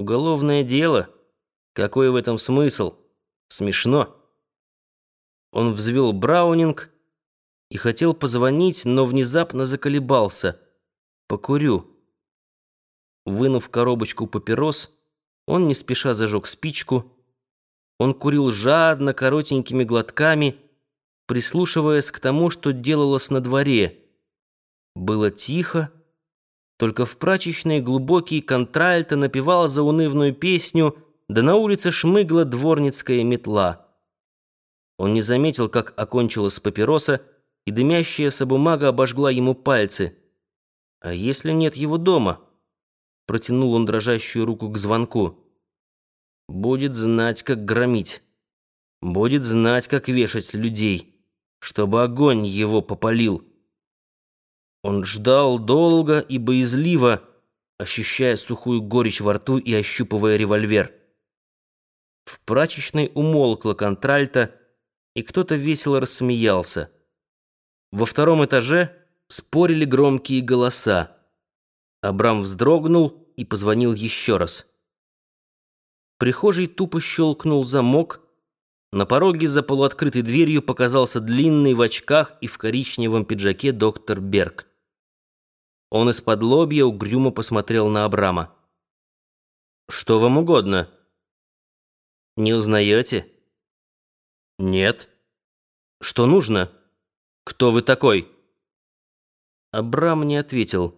Уголовное дело? Какой в этом смысл? Смешно. Он взвел Браунинг и хотел позвонить, но внезапно заколебался. Покурю. Вынув коробочку папирос, он не спеша зажег спичку. Он курил жадно, коротенькими глотками, прислушиваясь к тому, что делалось на дворе. Было тихо, только в прачечной глубокий контральто напевал заунывную песню, да на улице шмыгла дворницкая метла. Он не заметил, как окончилась папироса, и дымящаяся бумага обожгла ему пальцы. «А если нет его дома?» Протянул он дрожащую руку к звонку. «Будет знать, как громить. Будет знать, как вешать людей, чтобы огонь его попалил». Он ждал долго и боязливо, ощущая сухую горечь во рту и ощупывая револьвер. В прачечной умолкла контральта, и кто-то весело рассмеялся. Во втором этаже спорили громкие голоса. Абрам вздрогнул и позвонил еще раз. Прихожий тупо щелкнул замок. На пороге за полуоткрытой дверью показался длинный в очках и в коричневом пиджаке доктор Берг. Он из-под лобья угрюмо посмотрел на Абрама. «Что вам угодно?» «Не узнаете?» «Нет». «Что нужно? Кто вы такой?» Абрам не ответил.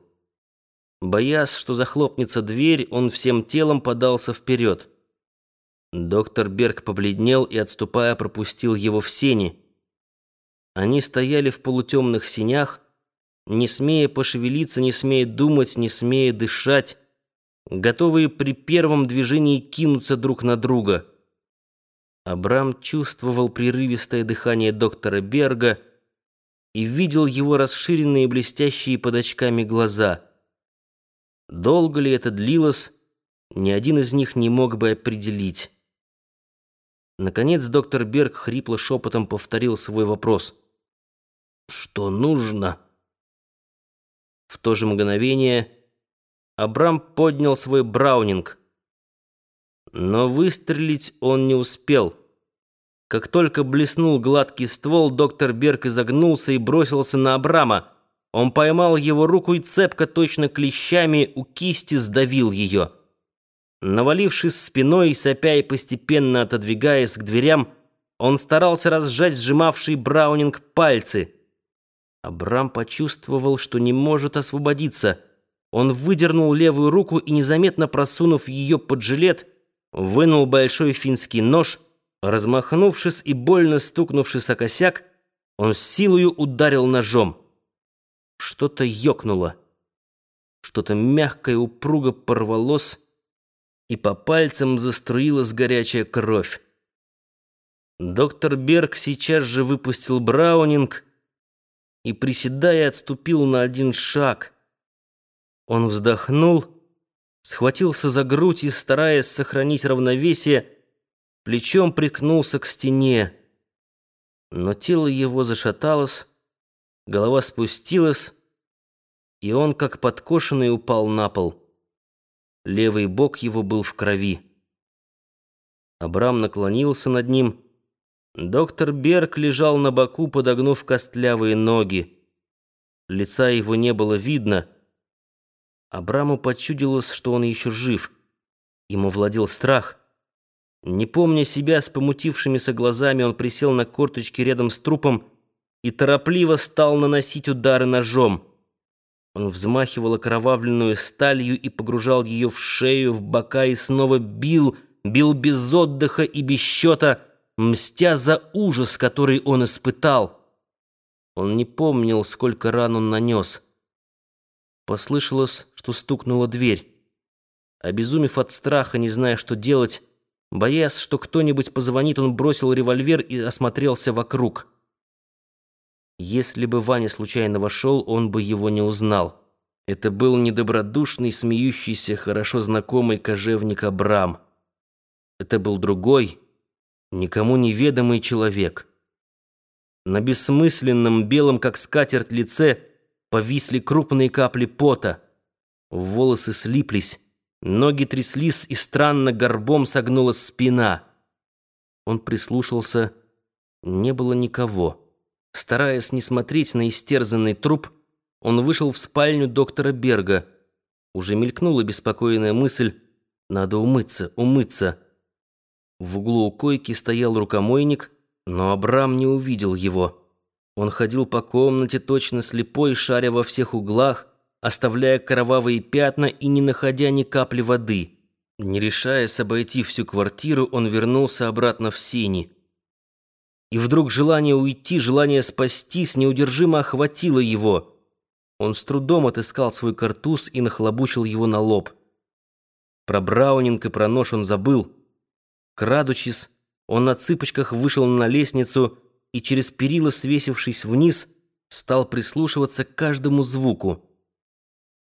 Боясь, что захлопнется дверь, он всем телом подался вперед. Доктор Берг побледнел и, отступая, пропустил его в сени. Они стояли в полутемных сенях, не смея пошевелиться, не смея думать, не смея дышать, готовые при первом движении кинуться друг на друга. Абрам чувствовал прерывистое дыхание доктора Берга и видел его расширенные блестящие под очками глаза. Долго ли это длилось, ни один из них не мог бы определить. Наконец доктор Берг хрипло шепотом повторил свой вопрос. «Что нужно?» В то же мгновение Абрам поднял свой браунинг. Но выстрелить он не успел. Как только блеснул гладкий ствол, доктор Берг изогнулся и бросился на Абрама. Он поймал его руку и цепко, точно клещами, у кисти сдавил ее. Навалившись спиной, сопя и постепенно отодвигаясь к дверям, он старался разжать сжимавший Браунинг пальцы — Абрам почувствовал, что не может освободиться. Он выдернул левую руку и, незаметно просунув ее под жилет, вынул большой финский нож. Размахнувшись и больно стукнувшись о косяк, он с силою ударил ножом. Что-то ёкнуло. Что-то мягкое упруго порвалось, и по пальцам заструилась горячая кровь. Доктор Берг сейчас же выпустил Браунинг — и, приседая, отступил на один шаг. Он вздохнул, схватился за грудь и, стараясь сохранить равновесие, плечом приткнулся к стене. Но тело его зашаталось, голова спустилась, и он, как подкошенный, упал на пол. Левый бок его был в крови. Абрам наклонился над ним Доктор Берг лежал на боку, подогнув костлявые ноги. Лица его не было видно. Абраму почудилось, что он еще жив. Ему владел страх. Не помня себя с помутившимися глазами, он присел на корточки рядом с трупом и торопливо стал наносить удары ножом. Он взмахивал окровавленную сталью и погружал ее в шею, в бока и снова бил, бил без отдыха и без счета, мстя за ужас, который он испытал. Он не помнил, сколько ран он нанес. Послышалось, что стукнула дверь. Обезумев от страха, не зная, что делать, боясь, что кто-нибудь позвонит, он бросил револьвер и осмотрелся вокруг. Если бы Ваня случайно вошел, он бы его не узнал. Это был недобродушный, смеющийся, хорошо знакомый кожевник Абрам. Это был другой, никому неведомый человек. На бессмысленном белом, как скатерть, лице повисли крупные капли пота. Волосы слиплись, Ноги тряслись, и странно горбом согнулась спина. Он прислушался. Не было никого. Стараясь не смотреть на истерзанный труп, он вышел в спальню доктора Берга. Уже мелькнула беспокойная мысль «надо умыться, умыться». В углу койки стоял рукомойник, но Абрам не увидел его. Он ходил по комнате точно слепой, шаря во всех углах, оставляя кровавые пятна и не находя ни капли воды. Не решаясь обойти всю квартиру, он вернулся обратно в сени. И вдруг желание уйти, желание спастись неудержимо охватило его. Он с трудом отыскал свой картуз и нахлобучил его на лоб. Про Браунинг и про нож он забыл. Крадучись, он на цыпочках вышел на лестницу и через перила, свесившись вниз, стал прислушиваться к каждому звуку.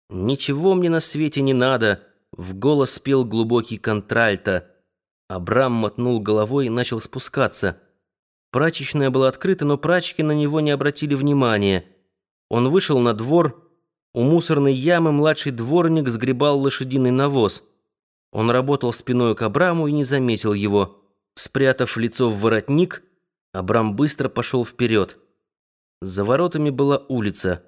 «Ничего мне на свете не надо», — в голос пел глубокий контральто. Абрам мотнул головой и начал спускаться. Прачечная была открыта, но прачки на него не обратили внимания. Он вышел на двор. У мусорной ямы младший дворник сгребал лошадиный навоз. Он работал спиной к Абраму и не заметил его. Спрятав лицо в воротник, Абрам быстро пошел вперед. За воротами была улица.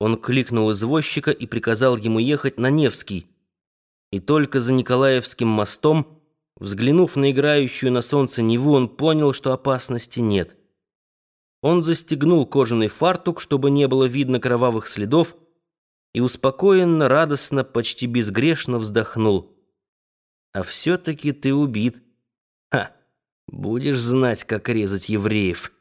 Он кликнул извозчика и приказал ему ехать на Невский. И только за Николаевским мостом, взглянув на играющую на солнце Неву, он понял, что опасности нет. Он застегнул кожаный фартук, чтобы не было видно кровавых следов, и успокоенно, радостно, почти безгрешно вздохнул. «А все-таки ты убит. Ха! Будешь знать, как резать евреев».